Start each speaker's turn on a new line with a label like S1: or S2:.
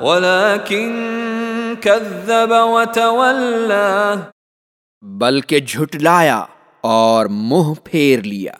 S1: ولكن كذب وتولى
S2: بلکہ جھٹلایا اور منہ پھیر لیا۔